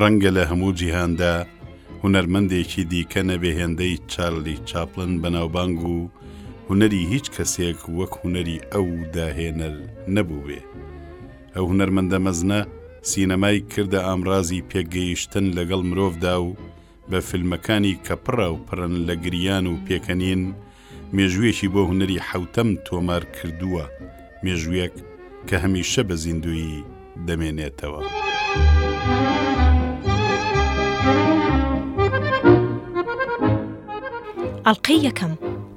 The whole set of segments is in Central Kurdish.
ڕەنگە لە هەموو جیهاندا هونەرمەندێکی دیکە نەبێ هێندەی چارلی چاپلن بەناوبانگ و هونەری هیچ کەسێک وەک هونەری ئەو داهێنەر نەبووێ. ئەو هونەرمەندە مەزنە سینەمای کردە ئامرازی پێکگەیشتن لەگەڵ مرۆڤدا و بە فیلمەکانی کە پڕاوپڕن لە گریان و پێکەنین، مێژوویەکی بۆ هونەری حەوتەم تۆمار کردووە، مێژوویەک کە هەمیشە بە زیندوویی دەمێنێتەوە. ئەڵقەی یەکەم.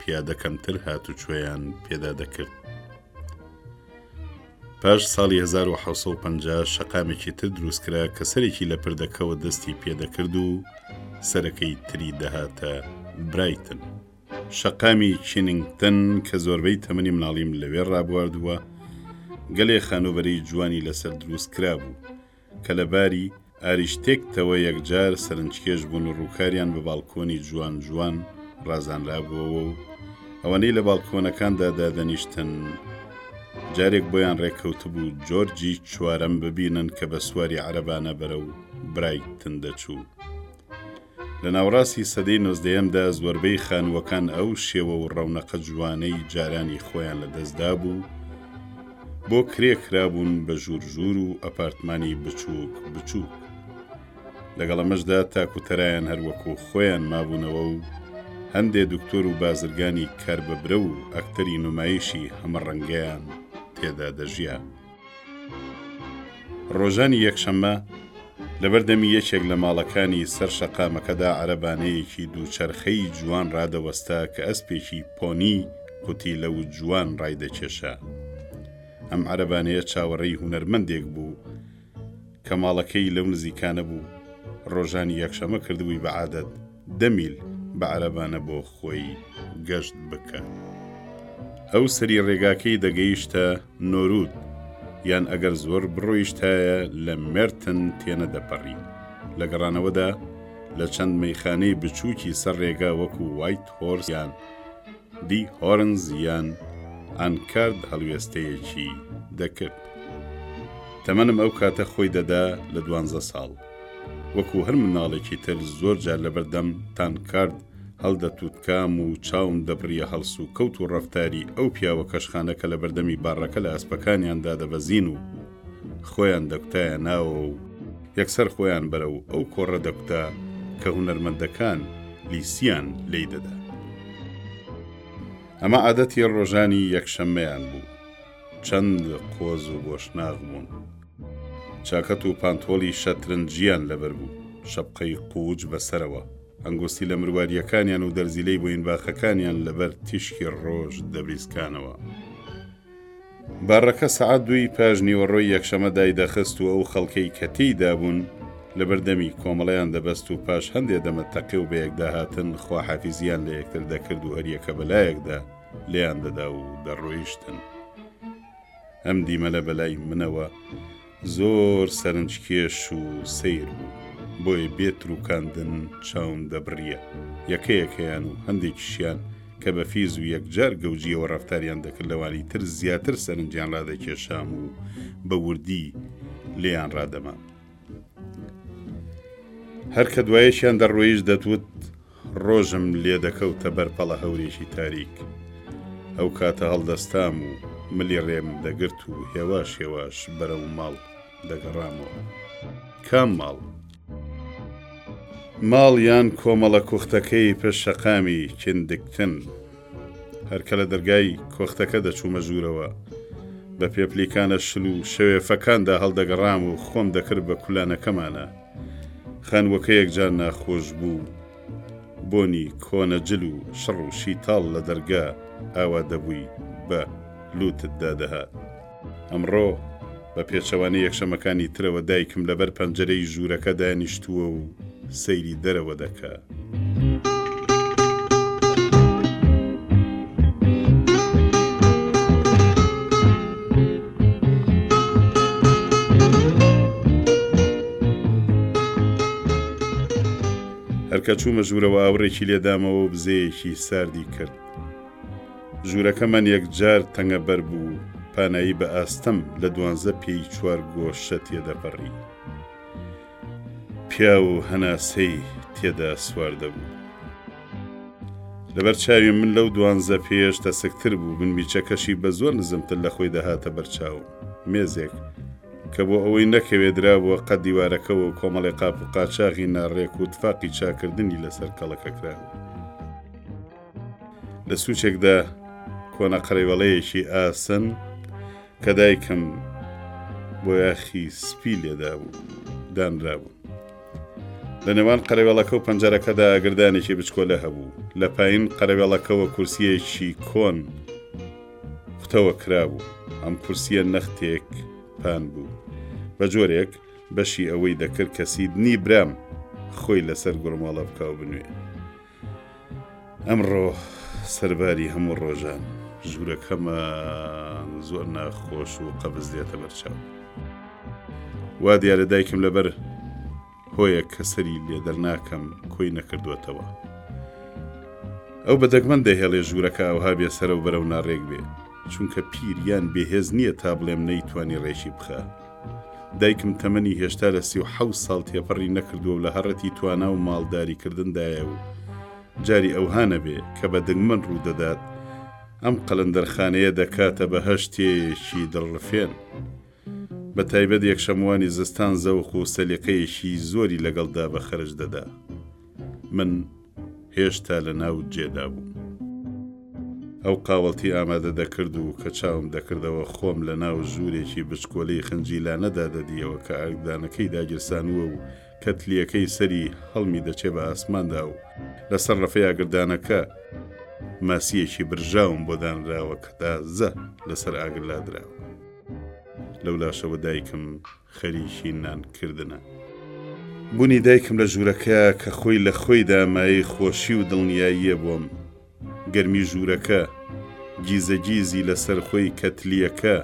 پیادە کەمتر هاتوچۆیان پێدا دەکرد. پاش ساڵی 1950 شەقامێکی تر دروستکرا کە سەرێکی لە پردەکەەوە دەستی پێدەکرد و سەرەکەی تری دەهاتە برایتن. شەقامی چیننگتن کە زۆربەی تەمەنی مناڵیم لەوێ ڕابواردووە، گەلێ خانووبەرەی جوانی لەسەر دروست کرابوو. کە لە باری، ئاریشتێک، تەوە یەکجار سەرنجکێش بوون و ڕووکاریان بە باڵکۆنی جوان جوان ڕازانرابووەوە و ئەوانەی لە باڵکۆنەکاندا دادەنیشتن جارێک بۆیان ڕێککەوتبوو جۆرجی چوارەم ببینن کە بە سواری عەرەبانە بەرەو، برایتن، دەچوو. لە ناوەڕاستی سەدەی نۆزدەیەمدا زۆربەی خانووەکان ئەو شێوە و ڕەونەقە جوانەی جارانی خۆیان لە دەستدا بوو، بۆ کرێ کرابوون بە ژوور ژوور و ئەپارتمانی بچووک بچووک. لەگەڵ ئەمەشدا تاک و تەرایان هەر وەکوو خۆیان مابوونەوە و هەندێ دوکتۆر و بازرگانی کاربەبرە و ئەکتەری نومایشی هەمە ڕەنگەیان تێدا دەژیا. ڕۆژانی یەکشەممە لەبەردەمی یەکێک لە ماڵەکانی سەر شەقامەکەدا عەرەبانەیەکی دووچەرخەی جوان ڕادەوەستا کە ئەسپێکی پۆنی قوتیلە و جوان ڕایدەکێشا. ئەم عەرەبانەیە چاوەڕێی هونەرمەندێک بوو کە ماڵەکەی لەو نزیکانە بوو، ڕۆژانی یەکشەمە کردبووی بە عادەت، دە میل بە عەرەبانە بۆ خۆی گەشت بکە. ئەو سەری ڕێگاکەی دەگەیشتە نۆروود، یان ئەگەر زۆر بڕۆیشتایە لە مێرتن تێنەدەپەڕی. لە گەڕانەوەدا لە چەند مەیخانەی بچووکی سەر ڕێگا وەکوو وایت هۆرس یان دی هۆرنز یان ئانکارد هەڵوێستەیەکی دەکرد. تەمەنم ئەو کاتە خۆی دەدا لە دوانزە ساڵ. وەکو هەر مناڵێکی تر زۆر جار لەبەردەم تانککارد هەڵدەتوتکام و چاوم دەبڕیە هەڵسوکەوت و ڕەفتاری ئەو پیاوە کەشخانە کە لەبەردەمی باڕەکە لە ئەسپەکانیان دادەبەزین و خۆیان دەکوتایە ناوەوە و یەکسەر خۆیان بەرەو ئەو کۆڕە دەکوتا کە هونەرمەندەکان لیسیان لێی دەدا. ئەمە عادەتی ڕۆژانی یەکشەممەیان بوو. چەند قۆز و بۆشناغ بوون. چاکەت و پانتۆڵی شەترنجییان لەبەر بوو، شەپقەی قووچ بە سەرەوە، ئەنگوستی لە مروارییەکانیان و دەرزیلەی بۆینباخەکانیان لەبەر تیشکی ڕۆژ دەبریسکانەوە. باڕەکە سەعات دووی پاشنیوەڕۆی یەکشەمە دایدەخست و ئەو خەڵکەی کە تێیدا بوون، لەبەر دەمی کۆمەڵەیان دەبەست و پاش هەندێ دەمە تەقێ و بەیەکداهاتن خواحافیزییان لە یەکتر دەکرد و هەریەکە بە لایەکدا لێیان دەدا و دەڕۆیشتن. ئەم دیمەنە بەلای منەوە زۆر سەرنجکێش و سیر بوو بۆیە بێ تروکاندن چاوم دەبڕیە یەکەیەکەیان و هەندێکیشیان کە بە فیز و یەکجار گەوجیەوە ڕفتاریان دەکرد لەوانی تر زیاتر سەرنجیان ڕادەکێشام و بە وردی لێیان ڕادەمام هەرکە دوایەشیان دەڕۆیش دەتوت ڕۆژم لێ دەکەوتە بەر پەڵە هەورێکی تاریک. ئەو کاتە هەڵدەستام و ملی ڕێم دەگرت و هێواش هێواش بەرەو ماڵ دەگەڕامەوە. کام ماڵ؟ ماڵ یان کۆمەڵە کوختەکەی پشت شەقامی کیندگتن. هەر کە لە دەرگای کۆختەکە دەچوومە ژوورەوە، بە پێپلیکانە شل و شەوێفەکاندا هەڵدەگەڕام و خۆم دەکرد بە کولانەکەمانە. خانووەکە یەکجار ناخۆش بوو بۆنی کۆنە جل و شڕ و شیتاڵ لە دەرگا ئاوا دەبووی بە لوتت دادەهات ئەمڕۆ بە پێچەوانە یەکشەمەکانی ترەوە دایکم لەبەر پەنجەرەی ژوورەکە دانیشتووە و سەیری دەرەوە دەکا. هەرکە چوومە ژوورەوە ئاوڕێکی لێدامەوە و بزەیەکی ساردی کرد ژوورەکە من یەکجار تەنگە بەر بوو پانایی بە ئاستەم لە دوانزە پێی چوار گۆشە تێدەپەڕی پیاو و هەناسەی تێدا سوار دەبوو. لەبەر چاوی من لەو دوانزە پێش تەسکتر بوو من میچەکەشی بە زۆر نزمتر لە خۆی دەهاتە بەرچاو مێزێک کە بۆ ئەوەی نەکەوێ درابووە قەد دیوارەکەەوە کۆمەڵی قاپ و قاچاغی ناڕێک و تفاقی چاکردنی لەسەر کەڵەکە کرا لە سوچێکدا کۆنە قەرەوەڵەیەکی ئاسن کە دایکم بۆیاخی سپی لێدا بوو دانرا بوو لە نێوان قەرەوێڵەکە و پەنجەرەکەدا گردانێکی بچکۆلە هەبوو لە پایین قەرەوێڵەکەەوە کورسیەکی کۆن قوتەوە کرابوو ئەم کورسیە نەختێک پان بوو بە جۆرێک بەشی ئەوەی دەکرد کە سیدنی برام خۆی لەسەر گوڕماڵە بکاو بنوێ ئەمڕۆ سەرباری هەموو ڕۆژان ژوورەکەمان زۆر ناخۆش و قەبز دێتە بەرچاو وا دیارە دایکم لەبەر هۆیە کە سەری لێ دەرناکەم کۆی نەکردوێتەوە ئەو بە دەگمەن دەهێڵێ ژوورەکە ئەوها بێ سەرە و بەرەو ناڕێک بێ چونکە پیر یان بێهێز نییە تا بڵێم نەیتوانی ڕێکی بخە دایکم تەمەنی هێشتا لە سی و حەوت ساڵ تێپەڕی نەکردووە و لە هەڕەتی توانا و ماڵداریکردندایە و جاری ئەوها نەبێ کە بە دەنگمەن ڕوو دەدات، ئەم قەلەندەرخانەیە دەکاتە بەهەشتێکی دڵڕفێن. بە تایبەت یەکشەمووانی زستان زەوق و سەلیقەیەکی زۆری لەگەڵدا بە خەرج دەدا. من. هێشتا لە ناو جێدا بووم. ئەو قاوەڵتی ئامادە دەکرد و کە چاوم دەکردەوە خۆم لە ناو ژوورێکی بچکۆلەی خنجیلانەدا دەدییەوە کە ئاگردانەکەی داگیرسانووە و کەتلییەکەی سەری هەڵمی دەچێ بە ئاسماندا و لە سەر ڕەفەی ئاگردانەکە ماسییەکی برژاوم بۆ دانراوە کە تازە لە سەر ئاگر لادراوە. لەو لاشەوە دایکم خەریکی نان کردنە. بونی دایکم لە ژورەکە کە خۆی لە خۆیدا مایەی خۆشی و دڵنیاییە بۆم. گەرمی ژورەکە، گیزە گیزی لە سەر خۆی کەتلیەکە،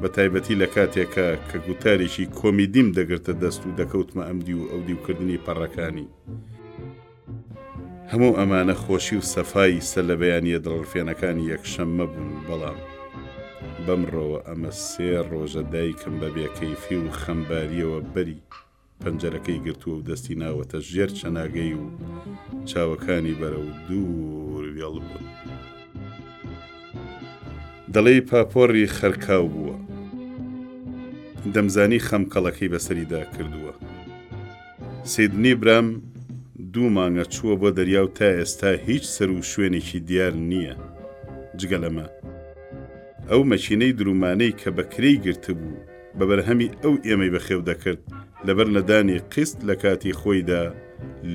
بە تایبەتی لە کاتێکا کە گوتارێکی کۆمیدیم دەگرتە دەست و دەکەوتمە ئەمدیو ئەودیو کردنی پەڕەکانی. هەموو ئەمانە خۆشی و سەفای سە لە بەیانیە دڵڕفێنەکانی یەکشەممە بوون، بەڵام بەمڕۆوە ئەمە سێ ڕۆژە دایکم بە بێکەیفی و خەمبارییەوە بەری پەنجەرەکەی گرتووە و دەستی ناوەتە ژێر چەناگەی و چاوەکانی بەرە و دوور وێڵ بوون. دەڵێی پاپۆڕی خەرکاو بووە. دەمزانی خەمکەڵەکەی بەسەریدا کردووە. سیدنی برام دوو مانگە چووە بۆ دەریا و تا ئێستا هیچ سەر و شوێنێکی دیار نییە جگە لەمە ئەو مەکینەی درومانەی کە بە کرێی گرتبوو بە بەرهەمی ئەو ئێمەی بەخێو دەکرد لەبەر نەدانی قیست لە کاتی خۆیدا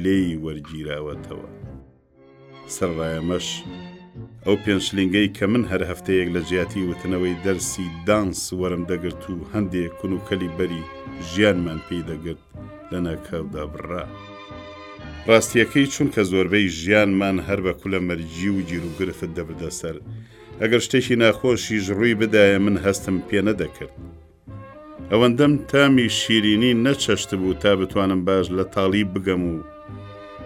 لێی وەرگیراوەتەوە. سەرەڕای ئەمەش، ئەو پێنج شلینگەی کە من هەر هەفتەیەک لە جیاتی وتنەوەی دەرسی دانس وەرم دەگرت و هەندێ کون و کەلی بەری ژیانمان پێی دەگرت لە ناکاودا بڕا. ڕاستییەکەی چونکە زۆربەی ژیانمان هەر بە کولە مەرگی و گیروگرفت دەبردە سەر، ئەگەر شتێکی ناخۆشیش ڕووی بدایە من هەستم پێ نەدەکرد. ئەوەندەم تامی شیرینی نەچەشتبوو تا بتوانم باش لە تاڵی بگەم و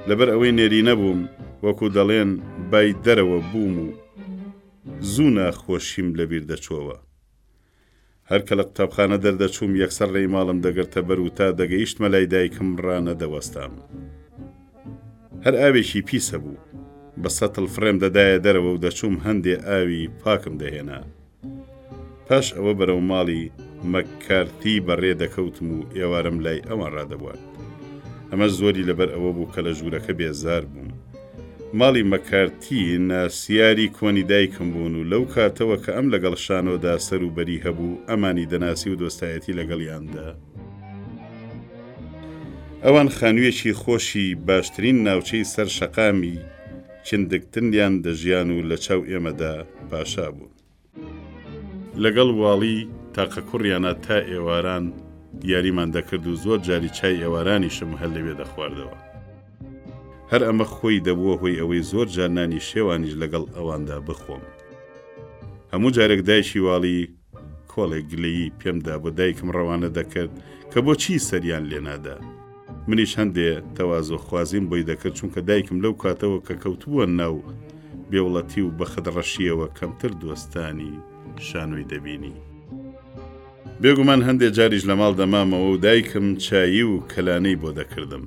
لەبەر ئەوەی نێرینە بووم وەکو دەڵێن بای دەرەوە بووم و زوو ناخۆشیم لەبیر دەچۆوە. هەر کە لە قوتابخانە دەردەچووم یەکسەر ڕێی ماڵم دەگرتە بەر و تا دەگەیشتمە لای دایکم ڕانەدەوەستام. هەر ئاوێکی پیس هەبوو. بە سەتڵ فڕێم دەدایە دەرەوە و دەچووم هەندێ ئاوی پاکم دەهێنا. پاش ئەوە بەرەو ماڵی مەک کارتی بەڕێ دەکەوتم و ئێوارم لای ئەوان ڕادەبوارد. ئەمە زۆری لەبەر ئەوە بوو کە لە ژوورەکە بێزار بووم. ماڵی مەک کارتی ناسیاری کۆنی دایکم بوون و لەو کاتەوە کە ئەم لەگەڵ شانۆدا سەرو بەری هەبوو ئەمانی دەناسی و دۆستایەتی لەگەڵیاندا. ئەوان خانوویەکی خۆشی باشترین ناوچەی سەر شەقامی، کندکتنیان دەژیان و لە چاو ئێمەدا پاشا بوون. لەگەڵ واڵی تاقە کوڕیانا تا ئێواران یاریمان دەکرد و زۆر جاری چای ئێوارانیشم هەر لەوێ دەخواردەوە. هەر ئەمە خۆی دەبووە هۆی ئەوەی زۆر جار نانی شێوانیش لەگەڵ ئەواندا بخۆم. هەموو جارێک دایکی واڵی، کۆڵێک گلەیی پێم دا بۆ دایکم ڕەوانە دەکرد کە بۆچی سەریان لێنادا. منیش هەندێ تەوازۆخوازیم بۆی دەکرد چونکە دایکم لەو کاتەوە کە کەوتبووە ناو بێوڵەتی و بەخەدڕەشییەوە کەمتر دۆستانی شانۆی دەبینی. بێگومان هەندێ جاریش لە ماڵ دەمامەوە و دایکم چایی و کەلانەی بۆ دەکردم.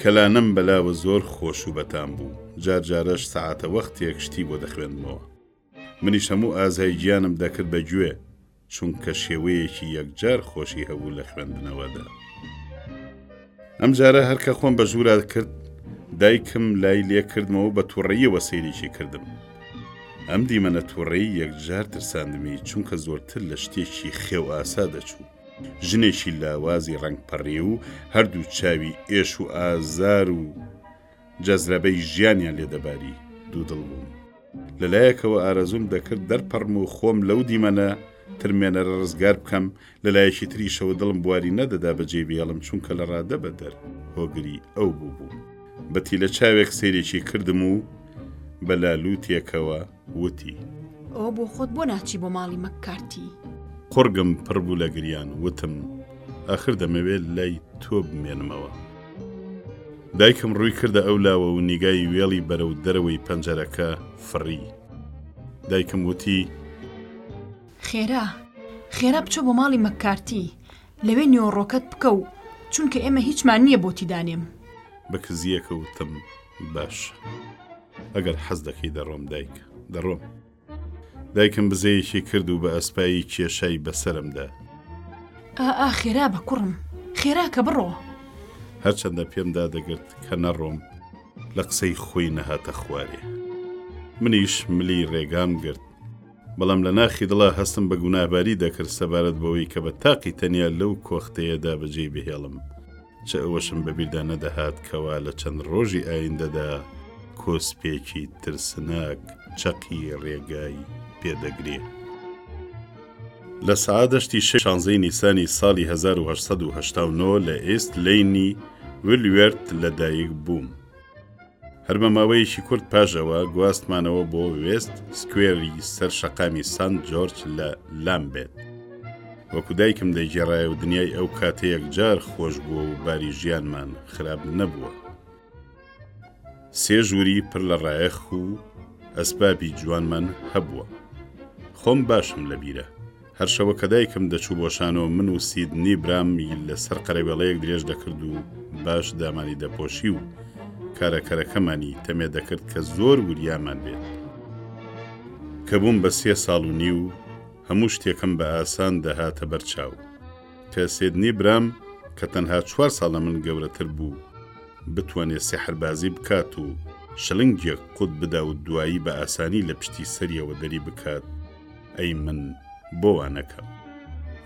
کەلانەم بەلاوە زۆر خۆش و بەتام بوو. جار جارەش سەعاتە وەختێک شتی بۆ دەخوێندمەوە. منیش هەموو ئازای گیانم دەکرد بە گوێ، چونکە شێوەیەکی یەکجار خۆشی هەبوو لە خوێندنەوەدا. ئەمجارە هەر کە خۆم بە ژوورا کرد، دایکم لای لێ کردمەوە بە تووڕەییەوە سەیریکی کردم. ئەم دیمەنە تووڕەیی یەکجار ترساندمی، چونکە زۆرتر لە شتێکی خێوئاسا دەچوو. ژنێکی لاوازی ڕەنگپەڕیو، هەردوو چاوی ئێش و ئازار و. جەزرەبەی ژیانیان لێ دەباری، دوودڵ بووم. لە لایەکەوە ئارەزووم دەکرد دەرپەڕم و خۆم لەو دیمەنە ترمێنەرە ڕزگار بکەم، لە لایەکی تریشەوە دڵم بواری نەدەدا بەجێی بهێڵم چونکە لە ڕادەبەدەر هۆگری ئەو بووبووم. بە تیلە چاوێک سەیرێکی کردم و بە لالووتێکەوە. وتی. ئەوە بۆ خۆت بۆ ناچی بۆ ماڵی مەککارتی؟ قوڕگم پڕ بوو لە گریان وتم ئاخر دەمەوێت لای تۆ بمێنمەوە. دایکم ڕووی کردە ئەو لاوە و نیگای وێڵی بەرەو دەرەوەی پەنجەرەکە فڕی. دایکم وتی. خێرا خێرا بچۆ بۆ ماڵی مەککارتی لەوێ نێۆڕۆکەت بکە و چونکە ئێمە هیچمان نییە بۆتی دانێم. بە کزیەکە وتم باش. ئەگەر حەز دەکەی دەڕۆم دایک دەڕۆم دایکم بزەیەکی کرد و بە ئەسپایی کێشای بەسەرمدا ئا خێرا بە کوڕم خێرا کە بڕۆ هەرچەندە پێمدا دەگرت کە نەڕۆم لە قسەی خۆی نەهاتە خوارێ منیش ملی ڕێگام گرت بەڵام لە ناخی دڵە هەستم بە گوناهباری دەکرد سەبارەت بەوەی کە بە تاقی تەنیا لەو کۆختەیەدا بەجێی بهێڵم چ ئەوەشم بەبیردا نەدەهات کەوا لە چەند ڕۆژی ئایندەدا کۆسپێکی ترسناک چەقی ڕێگای پێدەگرێ. لە سەعادەشتی شەی شانزەی نیسانی ساڵی 1970 لە ئیست لەینی ویلوێرت لەدایک بووم. هەر بە ماوەیەکی کورت پاش ئەوە گواستمانەوە بۆ وێست سکوێری سەر شەقامی سانت جۆرج لە لامبێت. وەکو دایکم دەیگێڕایە و دنیای ئەو کاتە یەکجار خۆش بووە و باری ژیانمان خراپ نەبووە. سێ ژووری پڕ لە ڕایەخ و ئەسبابی جوانمان هەبووە. خۆم باشم لەبیرە. هەر شەوە کە دایکم دەچوو بۆ شانۆ من و سیدنی برام لەسەر قەرەوێڵەیەک درێژ دەکرد و باش دامانی دەپۆشی و کارەکەرەکەمانی تەمێ دەکرد کە زۆر وریامان بێت. کە بووم بە سێ ساڵ و نیو هەموو شتێکم بە ئاسان دەهاتە بەر چاو. کە سێدنی برام کە تەنها چوار ساڵ لە من گەورەتر بوو بتوانێت سیحربازی بکات و شلنگێک قوت بدا و دوایی بە ئاسانی لە پشتی سەریەوە دەری بکات، ئەی من بۆ وا نەکەم؟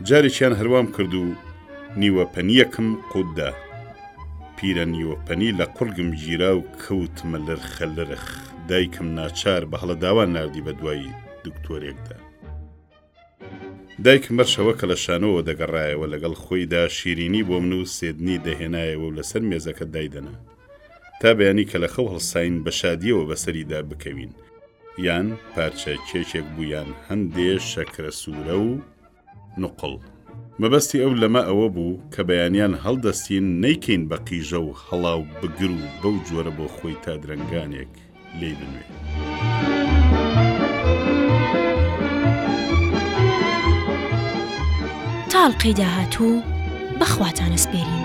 جارێکیان هەروام کرد و نیوەپەنییەکم قووت دا. پیرە نیوەپەنی لە قوڕگم گیرا و کەوتمە لرخەلرخ، دایکم ناچار بە هەڵە داوان ناردی بە دوای دکتۆرێکدا. دایکم هەر شەوە کە لە شانۆوە دەگەڕایەوە لەگەڵ خۆیدا شیرینی بۆ من و سێدنی دەهێنایەوە و لەسەر مێزەکە دایدەنا تا بەیانی کە لە خەو هەڵساین بە شادییەوە بەسەریدا بکەوین. یان پارچە کێکێک بوو یان هەندێ شەکرە سوورە و نوقڵ. مەبەستی ئەو لەمە ئەوە بوو کە بەیانیان هەڵدەستین نەیکەین بە قیژە و هەڵا و بگر و بەو جۆرە بۆ خۆی تا درەنگانێک لێی بنوێ. تا ئەڵقەی داهاتوو بەخواتان ئەسپێرین.